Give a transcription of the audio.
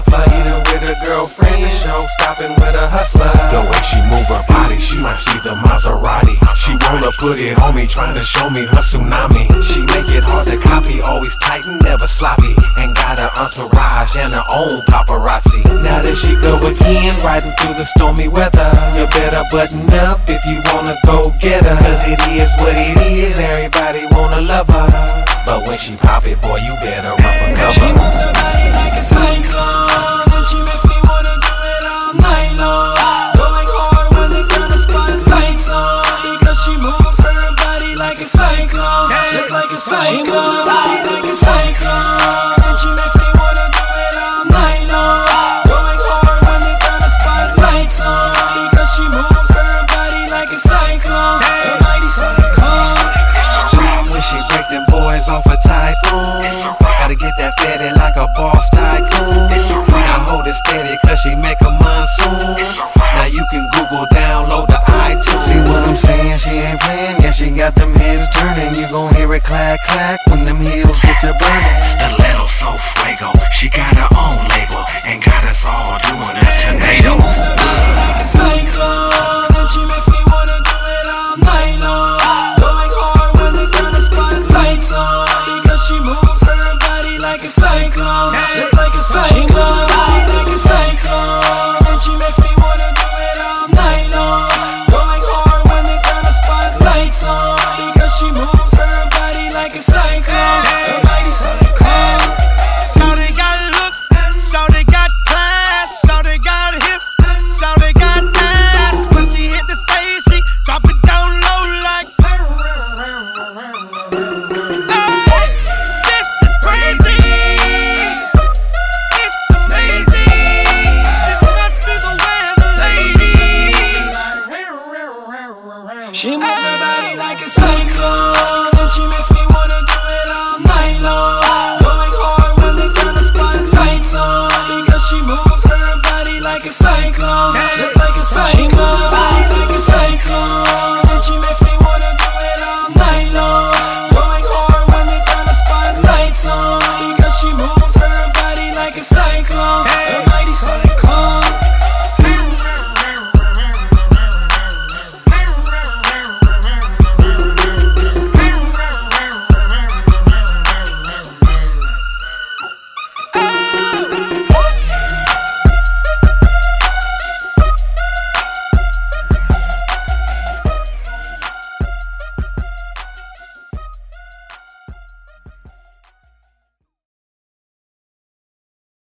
lover. Eating with a girlfriend, the show stopping with a hustler. The way she move her body, she might see the Maserati. She wanna put it on me, trying to show me her tsunami. She make it hard to copy, always tight and never sloppy. And got her entourage and her own paparazzi. Now that she go again, riding through the stormy weather. You better button up if you wanna go get her. Cause it is what it is, everybody wanna love her. But when she pop it, boy, you better run for. She moves her body like a cyclone, and she makes me wanna do it all night long. Going hard when the spotlights on, because she moves her body like a cyclone, just like a cyclone. She moves her body like a cyclone, cause she make a monsoon. Now you can Google download the iTunes. See what I'm saying? She ain't playing. Yeah, she got them heads turning. You gon' hear it clack clack when them heels get to burning. Stiletto so fuego, she got her own label and got us all doing a tornado. like a cyclone, and she makes me wanna do it all night long. Going hard when they turn the spotlights on, because she moves her body like a cyclone, just She moves her body like a cyclone, and she makes me wanna do it all night long. Going hard when they turn the spotlights on, because she moves her body like a cyclone, just like a cyclone.